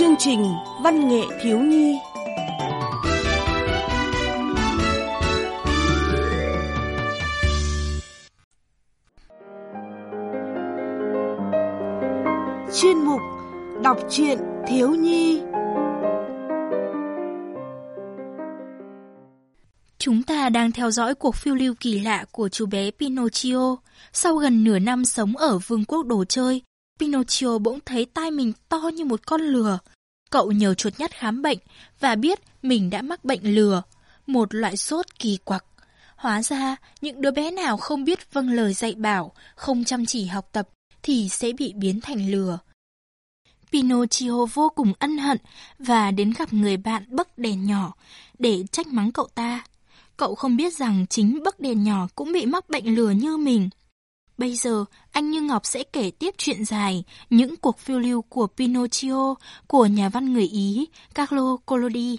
chương trình Văn nghệ thiếu nhi. Chuyên mục Đọc truyện thiếu nhi. Chúng ta đang theo dõi cuộc phiêu lưu kỳ lạ của chú bé Pinocchio. Sau gần nửa năm sống ở vương quốc đồ chơi, Pinocchio bỗng thấy tai mình to như một con lừa. Cậu nhờ chuột nhắt khám bệnh và biết mình đã mắc bệnh lừa, một loại sốt kỳ quặc. Hóa ra, những đứa bé nào không biết vâng lời dạy bảo, không chăm chỉ học tập, thì sẽ bị biến thành lừa. Pinocchio vô cùng ân hận và đến gặp người bạn bấc đèn nhỏ để trách mắng cậu ta. Cậu không biết rằng chính bấc đèn nhỏ cũng bị mắc bệnh lừa như mình. Bây giờ, anh Như Ngọc sẽ kể tiếp chuyện dài, những cuộc phiêu lưu của Pinocchio của nhà văn người Ý Carlo Collodi.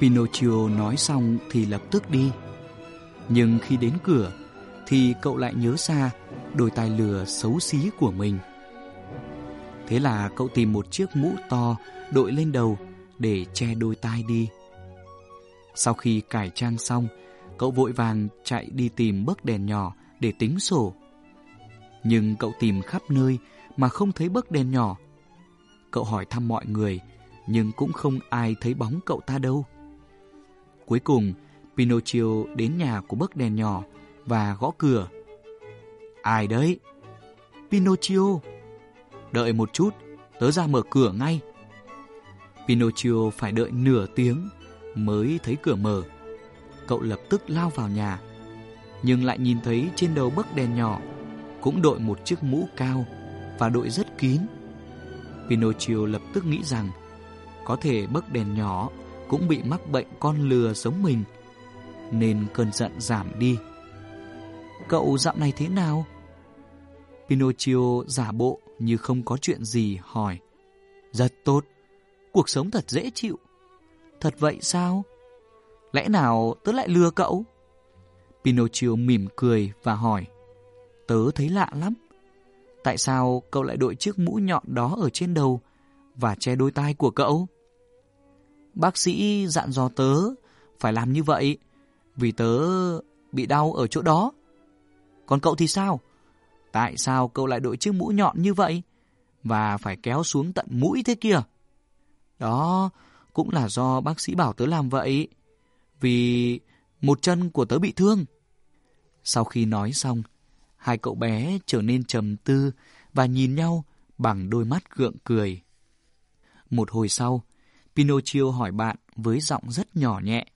Pinocchio nói xong thì lập tức đi. Nhưng khi đến cửa, thì cậu lại nhớ ra đôi tai lừa xấu xí của mình. Thế là cậu tìm một chiếc mũ to đội lên đầu để che đôi tai đi. Sau khi cải trang xong, cậu vội vàng chạy đi tìm bấc đèn nhỏ để tính sổ. Nhưng cậu tìm khắp nơi mà không thấy bấc đèn nhỏ. Cậu hỏi thăm mọi người, nhưng cũng không ai thấy bóng cậu ta đâu. Cuối cùng, Pinocchio đến nhà của bấc đèn nhỏ và gõ cửa. Ai đấy? Pinocchio. Đợi một chút, tớ ra mở cửa ngay. Pinocchio phải đợi nửa tiếng mới thấy cửa mở. Cậu lập tức lao vào nhà, nhưng lại nhìn thấy trên đầu bấc đèn nhỏ cũng đội một chiếc mũ cao và đội rất kín. Pinocchio lập tức nghĩ rằng có thể bấc đèn nhỏ cũng bị mắc bệnh con lừa giống mình, nên cơn giận giảm đi. Cậu dạo này thế nào? Pinocchio giả bộ như không có chuyện gì hỏi. Rất tốt, cuộc sống thật dễ chịu. Thật vậy sao? Lẽ nào tớ lại lừa cậu? Pinocchio mỉm cười và hỏi. Tớ thấy lạ lắm. Tại sao cậu lại đội chiếc mũ nhọn đó ở trên đầu và che đôi tai của cậu? Bác sĩ dặn dò tớ phải làm như vậy vì tớ bị đau ở chỗ đó. Còn cậu thì sao? Tại sao cậu lại đội chiếc mũ nhọn như vậy? Và phải kéo xuống tận mũi thế kia? Đó cũng là do bác sĩ bảo tớ làm vậy. Vì một chân của tớ bị thương. Sau khi nói xong, hai cậu bé trở nên trầm tư và nhìn nhau bằng đôi mắt gượng cười. Một hồi sau, Pinocchio hỏi bạn với giọng rất nhỏ nhẹ.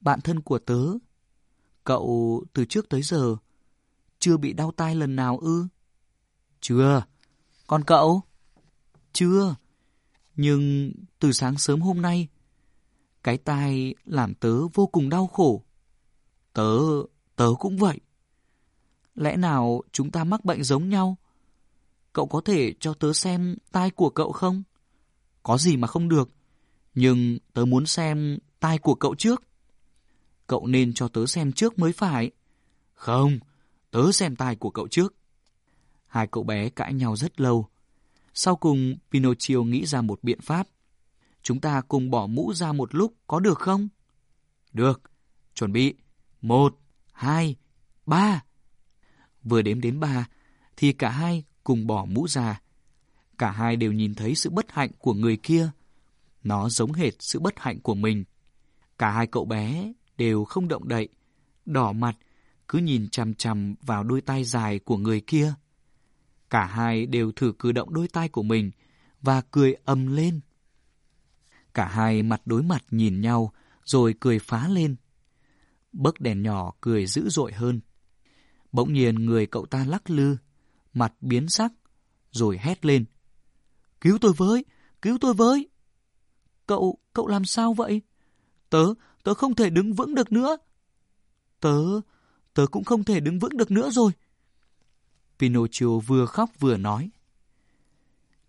Bạn thân của tớ, cậu từ trước tới giờ chưa bị đau tai lần nào ư? Chưa. Còn cậu? Chưa. Nhưng từ sáng sớm hôm nay, cái tai làm tớ vô cùng đau khổ. Tớ, tớ cũng vậy. Lẽ nào chúng ta mắc bệnh giống nhau? Cậu có thể cho tớ xem tai của cậu không? Có gì mà không được. Nhưng tớ muốn xem tai của cậu trước. Cậu nên cho tớ xem trước mới phải. Không, tớ xem tai của cậu trước. Hai cậu bé cãi nhau rất lâu. Sau cùng, Pinocchio nghĩ ra một biện pháp. Chúng ta cùng bỏ mũ ra một lúc, có được không? Được. Chuẩn bị. Một, hai, ba. Vừa đếm đến ba, thì cả hai cùng bỏ mũ ra. Cả hai đều nhìn thấy sự bất hạnh của người kia. Nó giống hệt sự bất hạnh của mình. Cả hai cậu bé đều không động đậy, đỏ mặt, cứ nhìn chằm chằm vào đôi tay dài của người kia. Cả hai đều thử cử động đôi tay của mình và cười ầm lên. Cả hai mặt đối mặt nhìn nhau rồi cười phá lên. Bấc đèn nhỏ cười dữ dội hơn. Bỗng nhiên người cậu ta lắc lư, mặt biến sắc, rồi hét lên. Cứu tôi với! Cứu tôi với! Cậu, cậu làm sao vậy? Tớ, tớ không thể đứng vững được nữa. Tớ, tớ cũng không thể đứng vững được nữa rồi. Pinocchio vừa khóc vừa nói.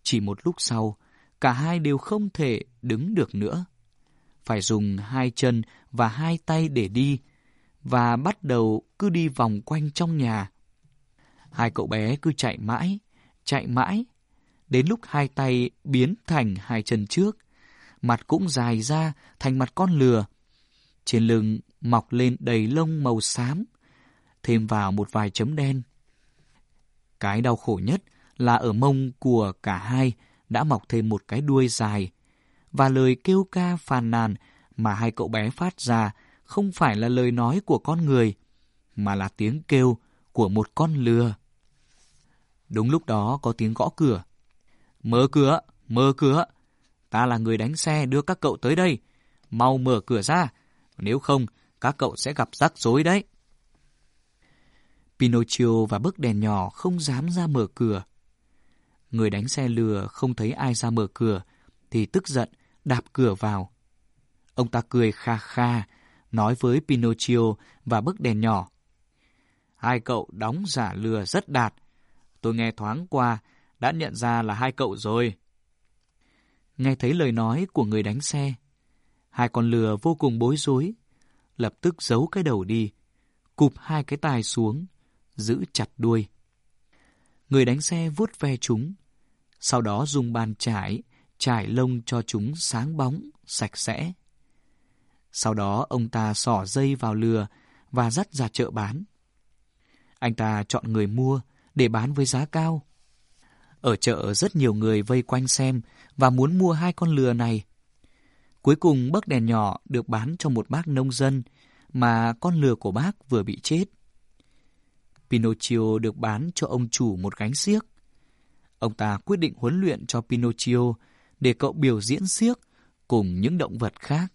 Chỉ một lúc sau, cả hai đều không thể đứng được nữa. Phải dùng hai chân và hai tay để đi, và bắt đầu cứ đi vòng quanh trong nhà. Hai cậu bé cứ chạy mãi, chạy mãi, đến lúc hai tay biến thành hai chân trước, mặt cũng dài ra thành mặt con lừa. Trên lưng mọc lên đầy lông màu xám, thêm vào một vài chấm đen. Cái đau khổ nhất là ở mông của cả hai đã mọc thêm một cái đuôi dài, và lời kêu ca phàn nàn mà hai cậu bé phát ra không phải là lời nói của con người, mà là tiếng kêu của một con lừa. Đúng lúc đó có tiếng gõ cửa. Mở cửa, mở cửa. Ta là người đánh xe đưa các cậu tới đây. Mau mở cửa ra, nếu không các cậu sẽ gặp rắc rối đấy. Pinocchio và bức đèn nhỏ không dám ra mở cửa. Người đánh xe lừa không thấy ai ra mở cửa, thì tức giận đạp cửa vào. Ông ta cười kha kha, nói với Pinocchio và bức đèn nhỏ. Hai cậu đóng giả lừa rất đạt. Tôi nghe thoáng qua, đã nhận ra là hai cậu rồi. Nghe thấy lời nói của người đánh xe, hai con lừa vô cùng bối rối, lập tức giấu cái đầu đi, cụp hai cái tai xuống, giữ chặt đuôi. Người đánh xe vuốt ve chúng, sau đó dùng bàn trải, trải lông cho chúng sáng bóng, sạch sẽ. Sau đó ông ta xỏ dây vào lừa và dắt ra chợ bán. Anh ta chọn người mua để bán với giá cao. Ở chợ rất nhiều người vây quanh xem và muốn mua hai con lừa này. Cuối cùng bấc đèn nhỏ được bán cho một bác nông dân mà con lừa của bác vừa bị chết. Pinocchio được bán cho ông chủ một gánh xiếc. Ông ta quyết định huấn luyện cho Pinocchio để cậu biểu diễn xiếc cùng những động vật khác.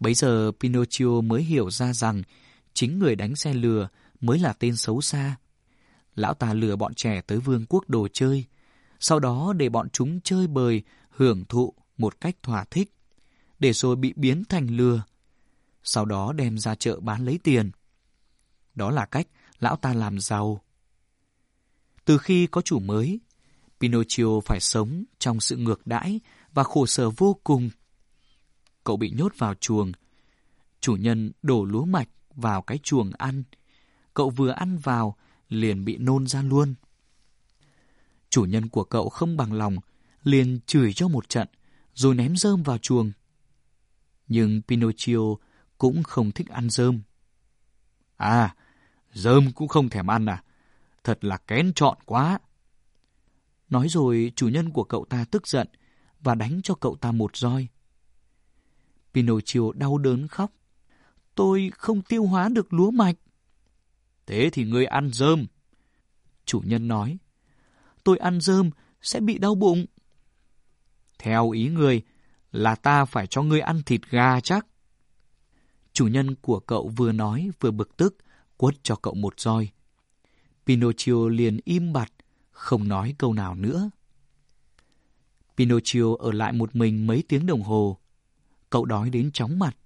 Bấy giờ Pinocchio mới hiểu ra rằng chính người đánh xe lừa mới là tên xấu xa. Lão ta lừa bọn trẻ tới vương quốc đồ chơi, sau đó để bọn chúng chơi bời, hưởng thụ một cách thỏa thích, để rồi bị biến thành lừa. Sau đó đem ra chợ bán lấy tiền. Đó là cách lão ta làm giàu. Từ khi có chủ mới, Pinocchio phải sống trong sự ngược đãi và khổ sở vô cùng. Cậu bị nhốt vào chuồng. Chủ nhân đổ lúa mạch vào cái chuồng ăn. Cậu vừa ăn vào, liền bị nôn ra luôn. Chủ nhân của cậu không bằng lòng, liền chửi cho một trận, rồi ném rơm vào chuồng. Nhưng Pinocchio cũng không thích ăn rơm. À, rơm cũng không thèm ăn à? Thật là kén chọn quá. Nói rồi chủ nhân của cậu ta tức giận và đánh cho cậu ta một roi. Pinocchio đau đớn khóc. Tôi không tiêu hóa được lúa mạch. Thế thì ngươi ăn rơm. Chủ nhân nói. Tôi ăn rơm sẽ bị đau bụng. Theo ý ngươi là ta phải cho ngươi ăn thịt gà chắc. Chủ nhân của cậu vừa nói vừa bực tức, quất cho cậu một roi. Pinocchio liền im bặt, không nói câu nào nữa. Pinocchio ở lại một mình mấy tiếng đồng hồ. Cậu đói đến chóng mặt,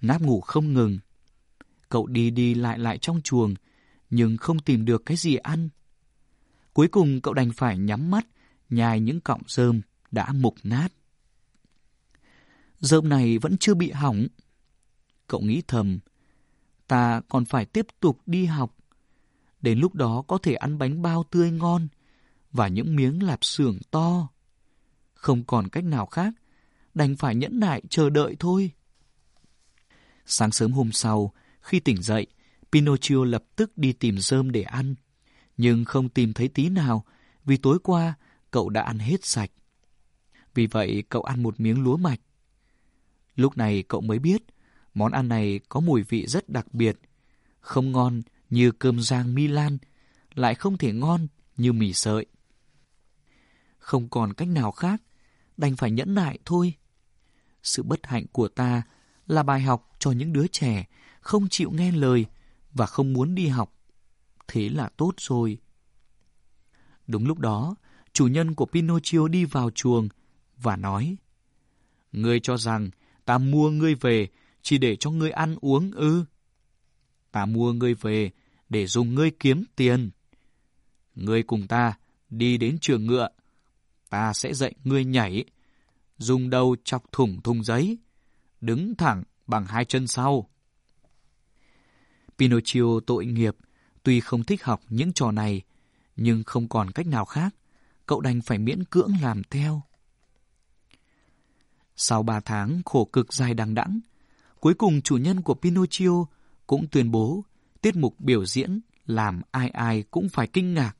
náp ngủ không ngừng. Cậu đi đi lại lại trong chuồng, nhưng không tìm được cái gì ăn. Cuối cùng cậu đành phải nhắm mắt, nhai những cọng rơm đã mục nát. Rơm này vẫn chưa bị hỏng. Cậu nghĩ thầm, ta còn phải tiếp tục đi học. Đến lúc đó có thể ăn bánh bao tươi ngon và những miếng lạp xưởng to. Không còn cách nào khác, đành phải nhẫn nại chờ đợi thôi. Sáng sớm hôm sau, khi tỉnh dậy, Pinocchio lập tức đi tìm rơm để ăn, nhưng không tìm thấy tí nào vì tối qua cậu đã ăn hết sạch. Vì vậy cậu ăn một miếng lúa mạch. Lúc này cậu mới biết món ăn này có mùi vị rất đặc biệt, không ngon như cơm rang Milan, lại không thể ngon như mì sợi. Không còn cách nào khác, đành phải nhẫn nại thôi. Sự bất hạnh của ta là bài học cho những đứa trẻ không chịu nghe lời và không muốn đi học. Thế là tốt rồi. Đúng lúc đó, chủ nhân của Pinocchio đi vào chuồng và nói Ngươi cho rằng ta mua ngươi về chỉ để cho ngươi ăn uống ư? Ta mua ngươi về để dùng ngươi kiếm tiền. Ngươi cùng ta đi đến trường ngựa. ta sẽ dạy ngươi nhảy, dùng đầu chọc thủng thùng giấy, đứng thẳng bằng hai chân sau. Pinocchio tội nghiệp, tuy không thích học những trò này, nhưng không còn cách nào khác, cậu đành phải miễn cưỡng làm theo. Sau ba tháng khổ cực dài đằng đẵng, cuối cùng chủ nhân của Pinocchio cũng tuyên bố tiết mục biểu diễn làm ai ai cũng phải kinh ngạc.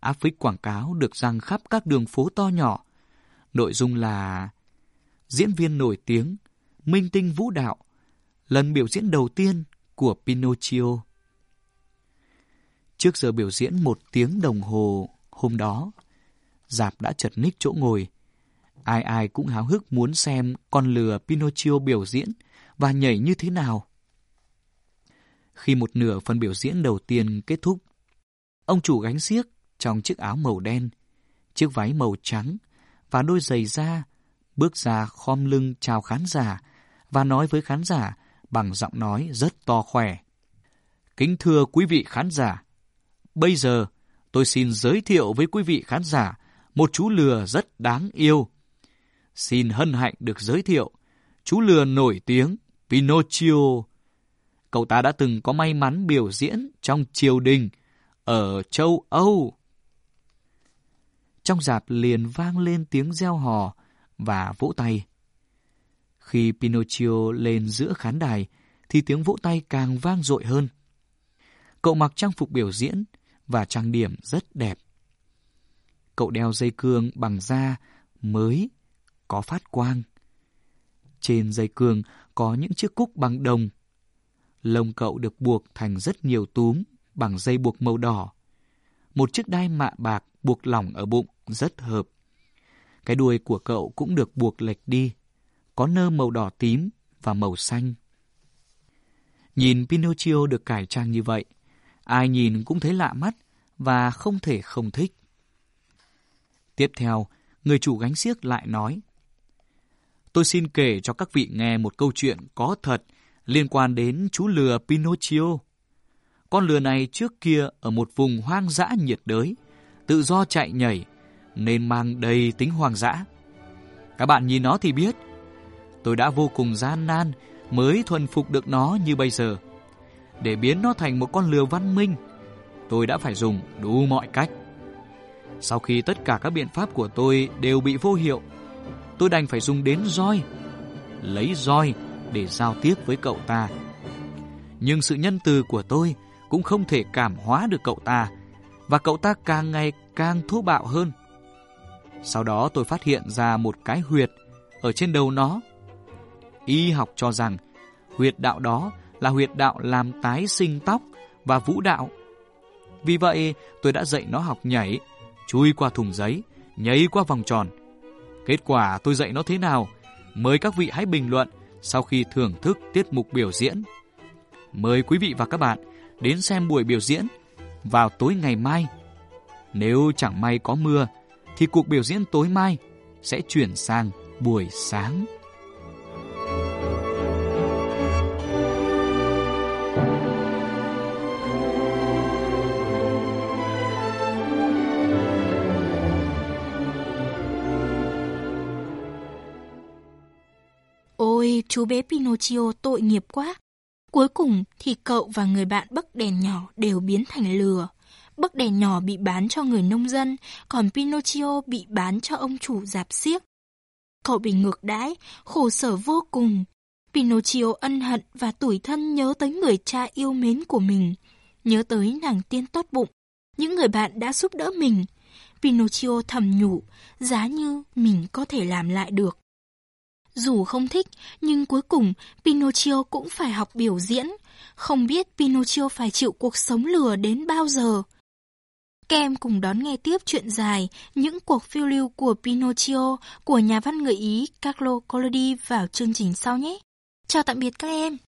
Áp phích quảng cáo được răng khắp các đường phố to nhỏ. Nội dung là diễn viên nổi tiếng, minh tinh vũ đạo, lần biểu diễn đầu tiên của Pinocchio. Trước giờ biểu diễn một tiếng đồng hồ hôm đó, dạp đã chật ních chỗ ngồi. Ai ai cũng háo hức muốn xem con lừa Pinocchio biểu diễn và nhảy như thế nào. Khi một nửa phần biểu diễn đầu tiên kết thúc, ông chủ gánh xiếc trong chiếc áo màu đen, chiếc váy màu trắng và đôi giày da bước ra khom lưng chào khán giả và nói với khán giả bằng giọng nói rất to khỏe. Kính thưa quý vị khán giả, bây giờ tôi xin giới thiệu với quý vị khán giả một chú lừa rất đáng yêu. Xin hân hạnh được giới thiệu chú lừa nổi tiếng Pinocchio. Cậu ta đã từng có may mắn biểu diễn trong triều đình ở châu Âu. Trong dạp liền vang lên tiếng reo hò và vỗ tay. Khi Pinocchio lên giữa khán đài, thì tiếng vỗ tay càng vang dội hơn. Cậu mặc trang phục biểu diễn và trang điểm rất đẹp. Cậu đeo dây cương bằng da mới, có phát quang. Trên dây cương có những chiếc cúc bằng đồng. Lông cậu được buộc thành rất nhiều túm bằng dây buộc màu đỏ. Một chiếc đai mạ bạc buộc lỏng ở bụng rất hợp. Cái đuôi của cậu cũng được buộc lệch đi, có nơ màu đỏ tím và màu xanh. Nhìn Pinocchio được cải trang như vậy, ai nhìn cũng thấy lạ mắt và không thể không thích. Tiếp theo, người chủ gánh xiếc lại nói. Tôi xin kể cho các vị nghe một câu chuyện có thật liên quan đến chú lừa Pinocchio. Con lừa này trước kia ở một vùng hoang dã nhiệt đới, tự do chạy nhảy, nên mang đầy tính hoang dã. Các bạn nhìn nó thì biết, tôi đã vô cùng gian nan mới thuần phục được nó như bây giờ. Để biến nó thành một con lừa văn minh, tôi đã phải dùng đủ mọi cách. Sau khi tất cả các biện pháp của tôi đều bị vô hiệu, tôi đành phải dùng đến roi. Lấy roi để giao tiếp với cậu ta. Nhưng sự nhân từ của tôi cũng không thể cảm hóa được cậu ta, và cậu ta càng ngày càng thô bạo hơn. Sau đó tôi phát hiện ra một cái huyệt ở trên đầu nó. Y học cho rằng huyệt đạo đó là huyệt đạo làm tái sinh tóc và vũ đạo. Vì vậy, tôi đã dạy nó học nhảy, chui qua thùng giấy, nhảy qua vòng tròn. Kết quả tôi dạy nó thế nào? Mời các vị hãy bình luận sau khi thưởng thức tiết mục biểu diễn. Mời quý vị và các bạn đến xem buổi biểu diễn vào tối ngày mai. Nếu chẳng may có mưa, thì cuộc biểu diễn tối mai sẽ chuyển sang buổi sáng. Ôi, chú bé Pinocchio tội nghiệp quá. Cuối cùng thì cậu và người bạn bấc đèn nhỏ đều biến thành lừa. Bấc đèn nhỏ bị bán cho người nông dân, còn Pinocchio bị bán cho ông chủ giạp xiếc. Cậu bị ngược đãi, khổ sở vô cùng. Pinocchio ân hận và tủi thân nhớ tới người cha yêu mến của mình, nhớ tới nàng tiên tốt bụng, những người bạn đã giúp đỡ mình. Pinocchio thầm nhủ, giá như mình có thể làm lại được. Dù không thích, nhưng cuối cùng Pinocchio cũng phải học biểu diễn. Không biết Pinocchio phải chịu cuộc sống lừa đến bao giờ. Các em cùng đón nghe tiếp chuyện dài những cuộc phiêu lưu của Pinocchio của nhà văn người Ý Carlo Collodi vào chương trình sau nhé. Chào tạm biệt các em!